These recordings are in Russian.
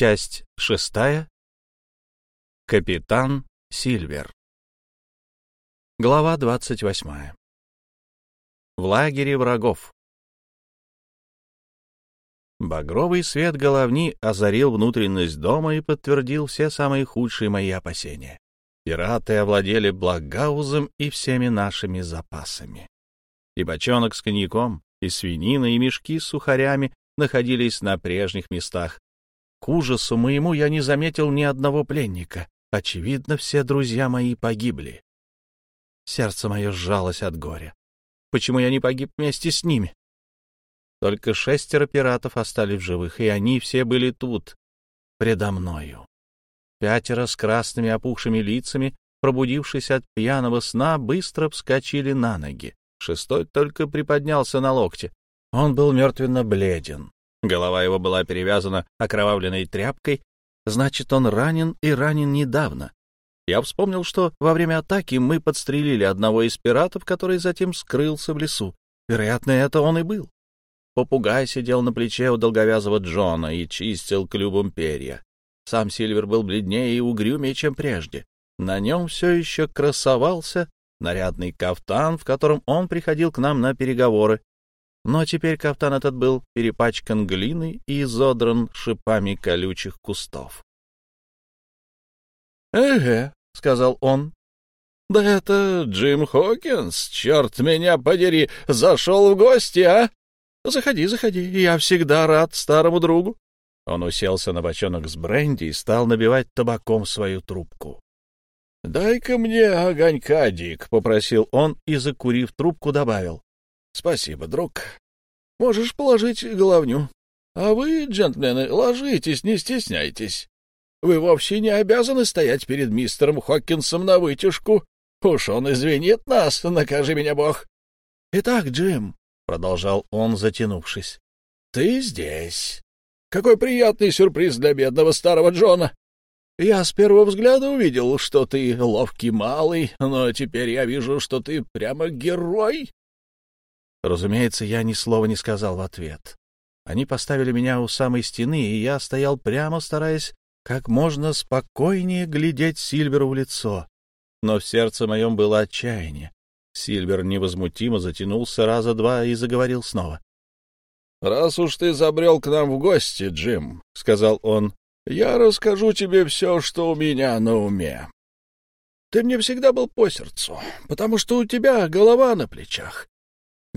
Часть шестая. Капитан Сильвер. Глава двадцать восьмая. В лагере врагов. Багровый свет головни озарил внутренность дома и подтвердил все самые худшие мои опасения. Пираты овладели Благаузом и всеми нашими запасами. И бочонок с коньяком, и свинина, и мешки с сухарями находились на прежних местах. К ужасу моему я не заметил ни одного пленника. Очевидно, все друзья мои погибли. Сердце мое сжалось от горя. Почему я не погиб вместе с ними? Только шестеро пиратов остались в живых, и они все были тут, предо мною. Пятеро с красными опухшими лицами, пробудившись от пьяного сна, быстро вскочили на ноги. Шестой только приподнялся на локте. Он был мертвенно бледен. Голова его была перевязана окровавленной тряпкой. Значит, он ранен и ранен недавно. Я вспомнил, что во время атаки мы подстрелили одного из пиратов, который затем скрылся в лесу. Вероятно, это он и был. Попугай сидел на плече у долговязого Джона и чистил клювом перья. Сам Сильвер был бледнее и угрюмее, чем прежде. На нем все еще красовался нарядный кафтан, в котором он приходил к нам на переговоры. Но теперь кафтан этот был перепачкан глиной и изодран шипами колючих кустов. «Эге», — сказал он, — «да это Джим Хокинс, черт меня подери, зашел в гости, а? Заходи, заходи, я всегда рад старому другу». Он уселся на бочонок с бренди и стал набивать табаком свою трубку. — Дай-ка мне огонька, Дик, — попросил он и, закурив трубку, добавил. — Спасибо, друг. Можешь положить головню. А вы, джентльмены, ложитесь, не стесняйтесь. Вы вовсе не обязаны стоять перед мистером Хоккинсом на вытяжку. Уж он извинит нас, накажи меня бог. — Итак, Джим, — продолжал он, затянувшись, — ты здесь. Какой приятный сюрприз для бедного старого Джона. Я с первого взгляда увидел, что ты ловкий малый, но теперь я вижу, что ты прямо герой. Разумеется, я ни слова не сказал в ответ. Они поставили меня у самой стены, и я стоял прямо, стараясь как можно спокойнее глядеть Сильверу в лицо. Но в сердце моем было отчаяние. Сильвер невозмутимо затянулся раза два и заговорил снова. — Раз уж ты забрел к нам в гости, Джим, — сказал он, я расскажу тебе все, что у меня на уме. Ты мне всегда был по сердцу, потому что у тебя голова на плечах.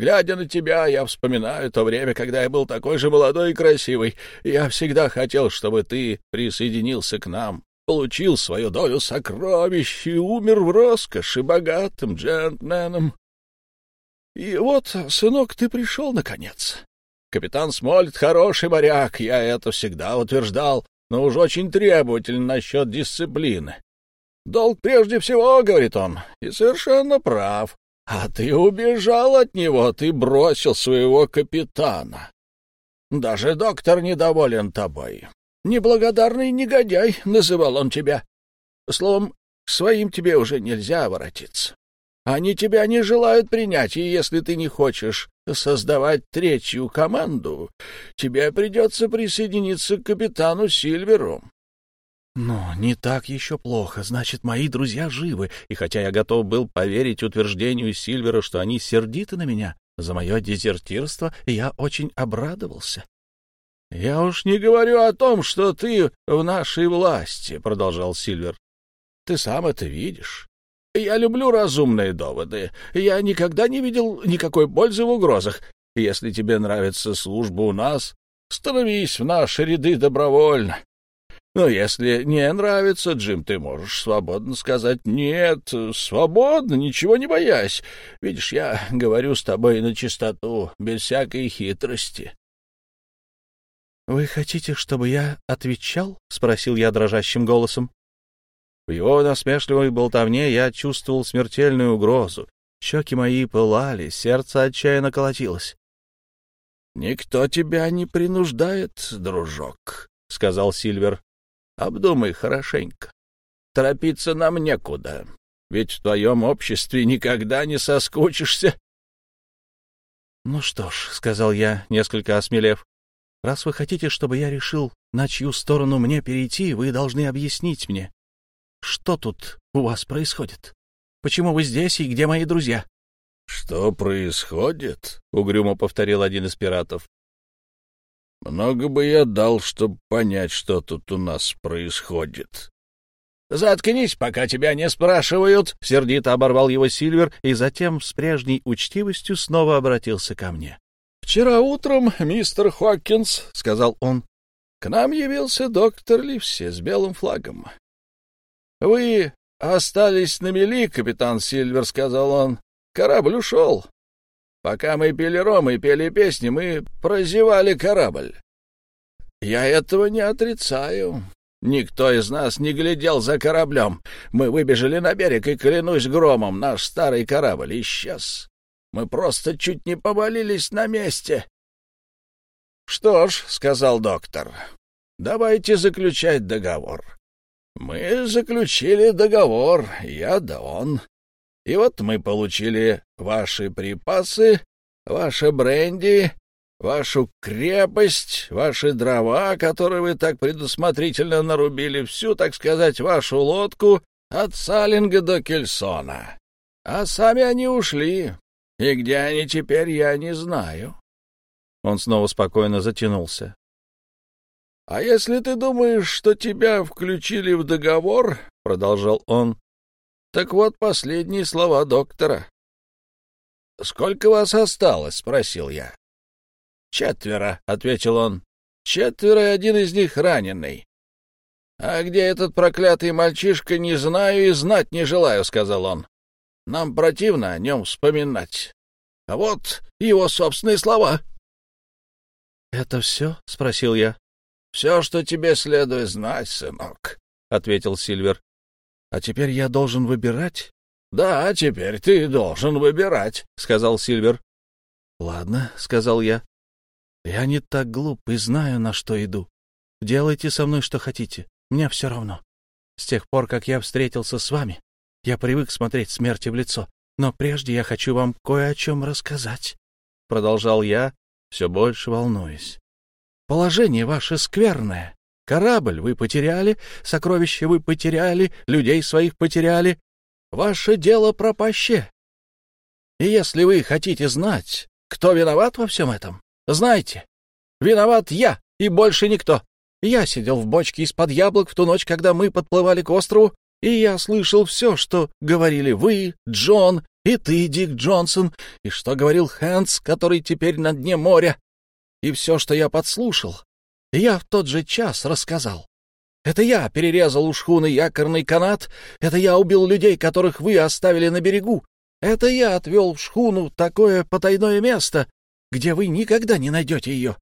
Глядя на тебя, я вспоминаю то время, когда я был такой же молодой и красивый. Я всегда хотел, чтобы ты присоединился к нам, получил свою долю сокровищ и умер в роскоши богатым джентльменом. И вот, сынок, ты пришел наконец. Капитан Смолет хороший моряк, я это всегда утверждал но уж очень требователен насчет дисциплины. «Долг прежде всего», — говорит он, — «и совершенно прав. А ты убежал от него, ты бросил своего капитана. Даже доктор недоволен тобой. Неблагодарный негодяй, — называл он тебя. Словом, к своим тебе уже нельзя воротиться. Они тебя не желают принять, и если ты не хочешь создавать третью команду, тебе придется присоединиться к капитану Сильверу. Но не так еще плохо. Значит, мои друзья живы, и хотя я готов был поверить утверждению Сильвера, что они сердиты на меня за мое дезертирство, я очень обрадовался. — Я уж не говорю о том, что ты в нашей власти, — продолжал Сильвер. — Ты сам это видишь. Я люблю разумные доводы. Я никогда не видел никакой пользы в угрозах. Если тебе нравится служба у нас, становись в наши ряды добровольно. Но если не нравится, Джим, ты можешь свободно сказать «нет», свободно, ничего не боясь. Видишь, я говорю с тобой на чистоту, без всякой хитрости. — Вы хотите, чтобы я отвечал? — спросил я дрожащим голосом. В его насмешливой болтовне я чувствовал смертельную угрозу. Щеки мои пылали, сердце отчаянно колотилось. — Никто тебя не принуждает, дружок, — сказал Сильвер. — Обдумай хорошенько. Торопиться нам некуда, ведь в твоем обществе никогда не соскучишься. — Ну что ж, — сказал я, несколько осмелев, Раз вы хотите, чтобы я решил, на чью сторону мне перейти, вы должны объяснить мне, что тут у вас происходит. Почему вы здесь и где мои друзья? — Что происходит? — угрюмо повторил один из пиратов. — Много бы я дал, чтобы понять, что тут у нас происходит. — Заткнись, пока тебя не спрашивают! — сердито оборвал его Сильвер и затем с прежней учтивостью снова обратился ко мне. — Вчера утром, мистер Хоккинс, — сказал он, — к нам явился доктор Ливси с белым флагом. — Вы остались на мели, капитан Сильвер, — сказал он. — Корабль ушел. Пока мы пили ром и пели песни, мы прозевали корабль. Я этого не отрицаю. Никто из нас не глядел за кораблем. Мы выбежали на берег, и, клянусь громом, наш старый корабль исчез. Мы просто чуть не повалились на месте. — Что ж, — сказал доктор, — давайте заключать договор. Мы заключили договор, я да он. И вот мы получили ваши припасы, ваше бренди, вашу крепость, ваши дрова, которые вы так предусмотрительно нарубили, всю, так сказать, вашу лодку от Салинга до Кельсона. А сами они ушли, и где они теперь, я не знаю. Он снова спокойно затянулся. — А если ты думаешь, что тебя включили в договор, — продолжал он, — так вот последние слова доктора. — Сколько вас осталось? — спросил я. — Четверо, — ответил он. — Четверо, и один из них раненый. — А где этот проклятый мальчишка, не знаю и знать не желаю, — сказал он. Нам противно о нем вспоминать. А вот его собственные слова. — Это все? — спросил я. — Все, что тебе следует знать, сынок, — ответил Сильвер. — А теперь я должен выбирать? — Да, теперь ты должен выбирать, — сказал Сильвер. — Ладно, — сказал я. — Я не так глуп и знаю, на что иду. Делайте со мной что хотите, мне все равно. С тех пор, как я встретился с вами, я привык смотреть смерти в лицо, но прежде я хочу вам кое о чем рассказать. Продолжал я, все больше волнуясь. Положение ваше скверное. Корабль вы потеряли, сокровища вы потеряли, людей своих потеряли. Ваше дело пропаще. И если вы хотите знать, кто виноват во всем этом, знайте, виноват я и больше никто. Я сидел в бочке из-под яблок в ту ночь, когда мы подплывали к острову, и я слышал все, что говорили вы, Джон, и ты, Дик Джонсон, и что говорил Хэнс, который теперь на дне моря, и все, что я подслушал, я в тот же час рассказал. Это я перерезал у шхуны якорный канат, это я убил людей, которых вы оставили на берегу, это я отвел в шхуну такое потайное место, где вы никогда не найдете ее.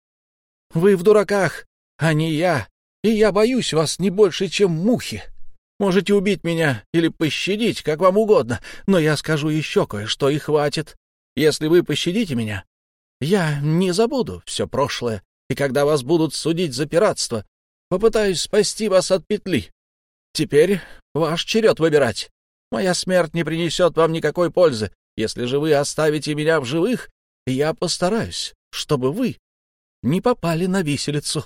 Вы в дураках, а не я, и я боюсь вас не больше, чем мухи. Можете убить меня или пощадить, как вам угодно, но я скажу еще кое-что, и хватит. Если вы пощадите меня, я не забуду все прошлое, и когда вас будут судить за пиратство, попытаюсь спасти вас от петли. Теперь ваш черед выбирать. Моя смерть не принесет вам никакой пользы. Если же вы оставите меня в живых, я постараюсь, чтобы вы не попали на виселицу.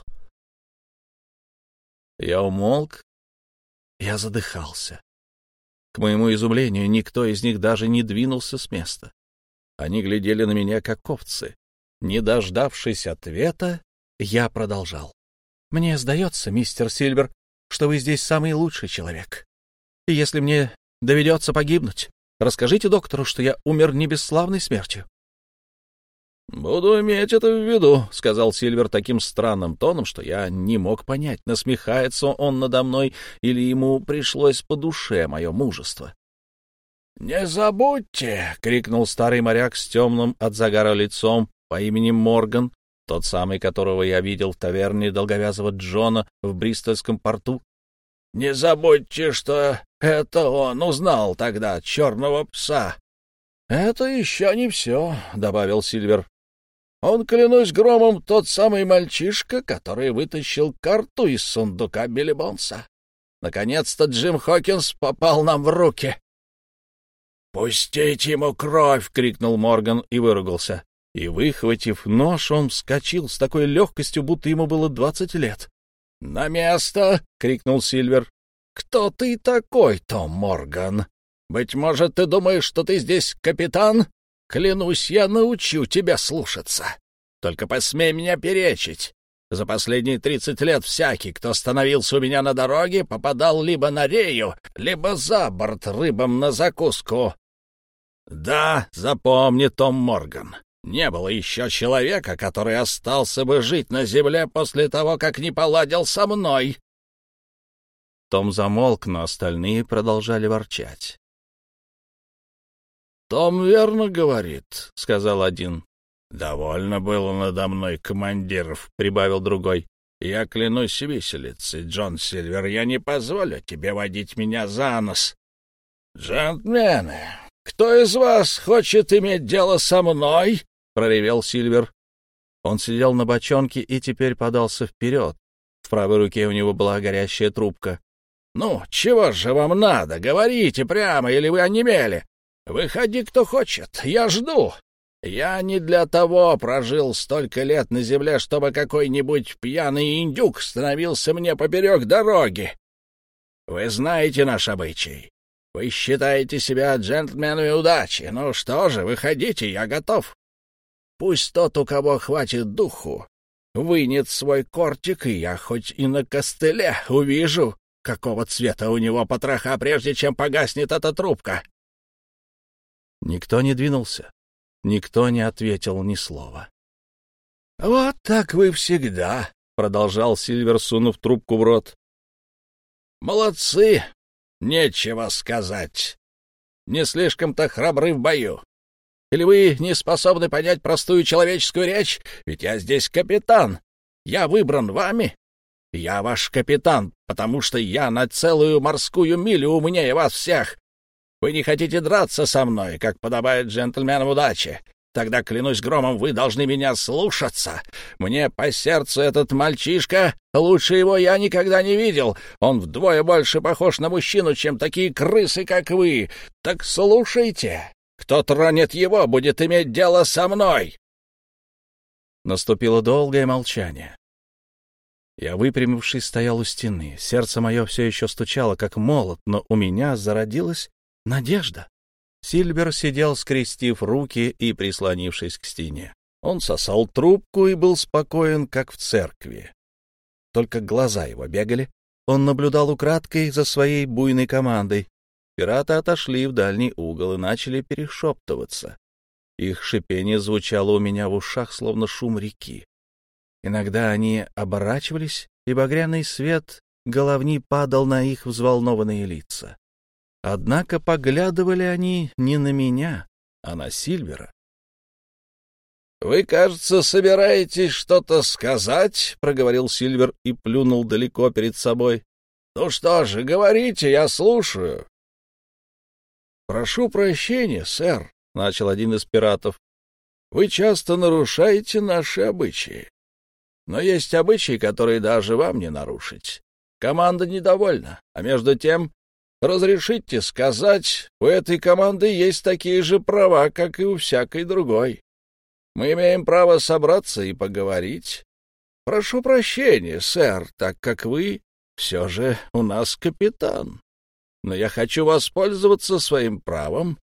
Я умолк я задыхался. К моему изумлению, никто из них даже не двинулся с места. Они глядели на меня, как овцы. Не дождавшись ответа, я продолжал. «Мне сдается, мистер Сильвер, что вы здесь самый лучший человек. И если мне доведется погибнуть, расскажите доктору, что я умер не бесславной смертью. «Буду иметь это в виду», — сказал Сильвер таким странным тоном, что я не мог понять, насмехается он надо мной или ему пришлось по душе мое мужество. «Не забудьте!» — крикнул старый моряк с темным от загара лицом по имени Морган, тот самый, которого я видел в таверне долговязого Джона в Бристольском порту. «Не забудьте, что это он узнал тогда черного пса!» «Это еще не все», — добавил Сильвер. Он, клянусь громом, тот самый мальчишка, который вытащил карту из сундука Билли Бонса. Наконец-то Джим Хокинс попал нам в руки. «Пустите ему кровь!» — крикнул Морган и выругался. И, выхватив нож, он вскочил с такой легкостью, будто ему было двадцать лет. «На место!» — крикнул Сильвер. «Кто ты такой, Том Морган? Быть может, ты думаешь, что ты здесь капитан? Клянусь, я научу тебя слушаться. Только посмей меня перечить. За последние тридцать лет всякий, кто остановился у меня на дороге, попадал либо на рею, либо за борт рыбам на закуску. Да, запомни, Том Морган, не было еще человека, который остался бы жить на земле после того, как не поладил со мной. Том замолк, но остальные продолжали ворчать. «Том верно говорит», — сказал один. «Довольно было надо мной командиров», — прибавил другой. «Я клянусь виселицей, Джон Сильвер, я не позволю тебе водить меня за нос. Джентльмены, кто из вас хочет иметь дело со мной?» — проревел Сильвер. Он сидел на бочонке и теперь подался вперед. В правой руке у него была горящая трубка. «Ну, чего же вам надо? Говорите прямо, или вы онемели? Выходи, кто хочет, я жду. Я не для того прожил столько лет на земле, чтобы какой-нибудь пьяный индюк становился мне поперек дороги. Вы знаете наш обычай. Вы считаете себя джентльменами удачи. Ну что же, выходите, я готов. Пусть тот, у кого хватит духу, вынет свой кортик, и я хоть и на костыле увижу, какого цвета у него потроха, прежде чем погаснет эта трубка. Никто не двинулся, никто не ответил ни слова. — Вот так вы всегда, — продолжал Сильвер, сунув трубку в рот. — Молодцы, нечего сказать. Не слишком-то храбры в бою. Или вы не способны понять простую человеческую речь? Ведь я здесь капитан. Я выбран вами. Я ваш капитан, потому что я на целую морскую милю умнее вас всех. Вы не хотите драться со мной, как подобает джентльменам удачи. Тогда, клянусь громом, вы должны меня слушаться. Мне по сердцу этот мальчишка, лучше его я никогда не видел. Он вдвое больше похож на мужчину, чем такие крысы, как вы. Так слушайте. Кто тронет его, будет иметь дело со мной!» Наступило долгое молчание. Я, выпрямившись, стоял у стены. Сердце мое все еще стучало, как молот, но у меня зародилась надежда. Сильбер сидел, скрестив руки и прислонившись к стене. Он сосал трубку и был спокоен, как в церкви. Только глаза его бегали. Он наблюдал украдкой за своей буйной командой, Пираты отошли в дальний угол и начали перешептываться. Их шипение звучало у меня в ушах, словно шум реки. Иногда они оборачивались, и багряный свет головни падал на их взволнованные лица. Однако поглядывали они не на меня, а на Сильвера. «Вы, кажется, собираетесь что-то сказать?» — проговорил Сильвер и плюнул далеко перед собой. «Ну что же, говорите, я слушаю». «Прошу прощения, сэр», — начал один из пиратов. «Вы часто нарушаете наши обычаи. Но есть обычаи, которые даже вам не нарушить. Команда недовольна, а между тем, разрешите сказать, у этой команды есть такие же права, как и у всякой другой. Мы имеем право собраться и поговорить. Прошу прощения, сэр, так как вы все же у нас капитан но я хочу воспользоваться своим правом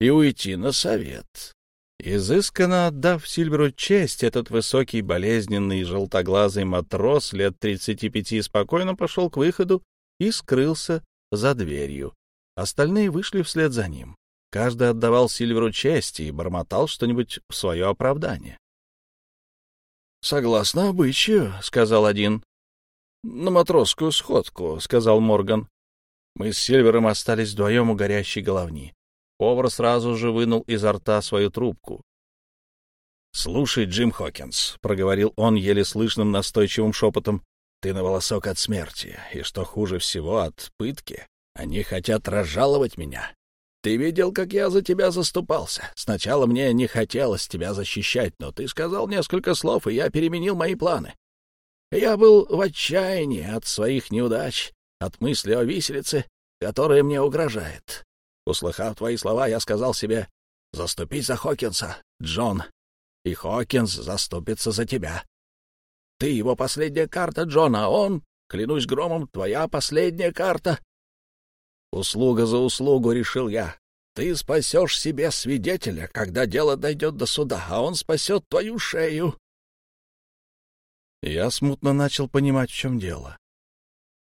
и уйти на совет. Изысканно отдав Сильверу честь, этот высокий, болезненный, желтоглазый матрос лет тридцати пяти спокойно пошел к выходу и скрылся за дверью. Остальные вышли вслед за ним. Каждый отдавал Сильверу честь и бормотал что-нибудь в свое оправдание. — Согласно обычаю, — сказал один. — На матросскую сходку, — сказал Морган. Мы с Сильвером остались вдвоем у горящей головни. Повар сразу же вынул изо рта свою трубку. — Слушай, Джим Хокинс, — проговорил он еле слышным настойчивым шепотом, — ты на волосок от смерти, и, что хуже всего, от пытки. Они хотят разжаловать меня. Ты видел, как я за тебя заступался? Сначала мне не хотелось тебя защищать, но ты сказал несколько слов, и я переменил мои планы. Я был в отчаянии от своих неудач от мысли о виселице, которая мне угрожает. Услыхав твои слова, я сказал себе «Заступить за Хокинса, Джон, и Хокинс заступится за тебя. Ты его последняя карта, Джон, а он, клянусь громом, твоя последняя карта. Услуга за услугу, решил я. Ты спасешь себе свидетеля, когда дело дойдет до суда, а он спасет твою шею. Я смутно начал понимать, в чем дело.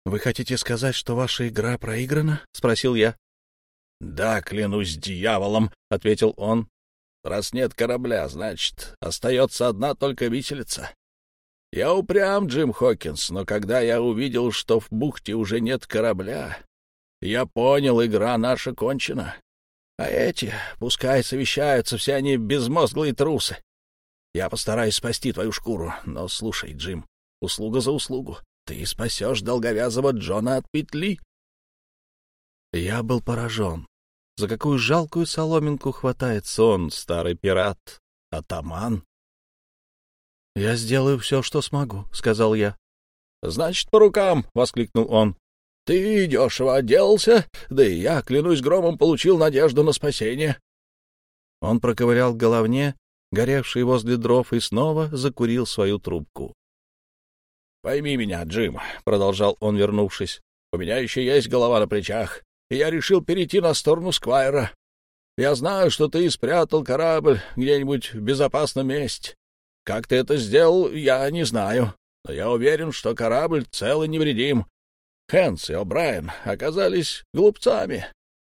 «Вы хотите сказать, что ваша игра проиграна?» — спросил я. «Да, клянусь дьяволом», — ответил он. «Раз нет корабля, значит, остается одна только виселица. Я упрям, Джим Хокинс, но когда я увидел, что в бухте уже нет корабля, я понял, игра наша кончена. А эти, пускай совещаются, все они безмозглые трусы. Я постараюсь спасти твою шкуру, но слушай, Джим, услуга за услугу. Ты спасешь долговязого Джона от петли. Я был поражен. За какую жалкую соломинку хватается он, старый пират, атаман? — Я сделаю все, что смогу, — сказал я. — Значит, по рукам! — воскликнул он. — Ты дешево отделался, да и я, клянусь громом, получил надежду на спасение. Он проковырял головне, горевший возле дров, и снова закурил свою трубку. — Пойми меня, Джим, — продолжал он, вернувшись, — у меня еще есть голова на плечах, и я решил перейти на сторону Сквайра. Я знаю, что ты спрятал корабль где-нибудь в безопасном месте. Как ты это сделал, я не знаю, но я уверен, что корабль цел и невредим. Хэнс и О'Брайен оказались глупцами.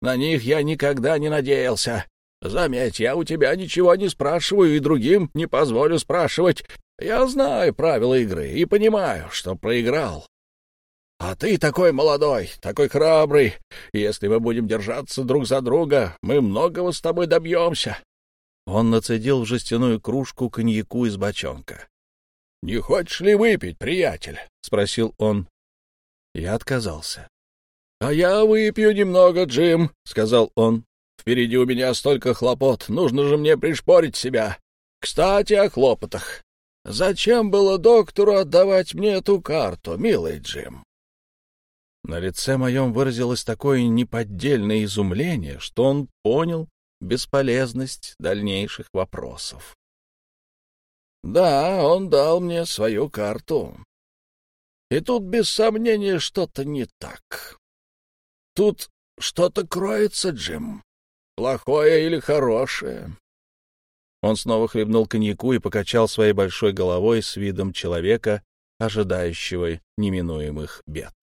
На них я никогда не надеялся. Заметь, я у тебя ничего не спрашиваю и другим не позволю спрашивать. Я знаю правила игры и понимаю, что проиграл. А ты такой молодой, такой храбрый. Если мы будем держаться друг за друга, мы многого с тобой добьемся. Он нацедил в жестяную кружку коньяку из бочонка. — Не хочешь ли выпить, приятель? — спросил он. Я отказался. — А я выпью немного, Джим, — сказал он. — Впереди у меня столько хлопот, нужно же мне пришпорить себя. Кстати, о хлопотах. Зачем было доктору отдавать мне эту карту, милый Джим? На лице моем выразилось такое неподдельное изумление, что он понял бесполезность дальнейших вопросов. Да, он дал мне свою карту. И тут, без сомнения, что-то не так. Тут что-то кроется, Джим. Плохое или хорошее. Он снова хлебнул коньяку и покачал своей большой головой с видом человека, ожидающего неминуемых бед.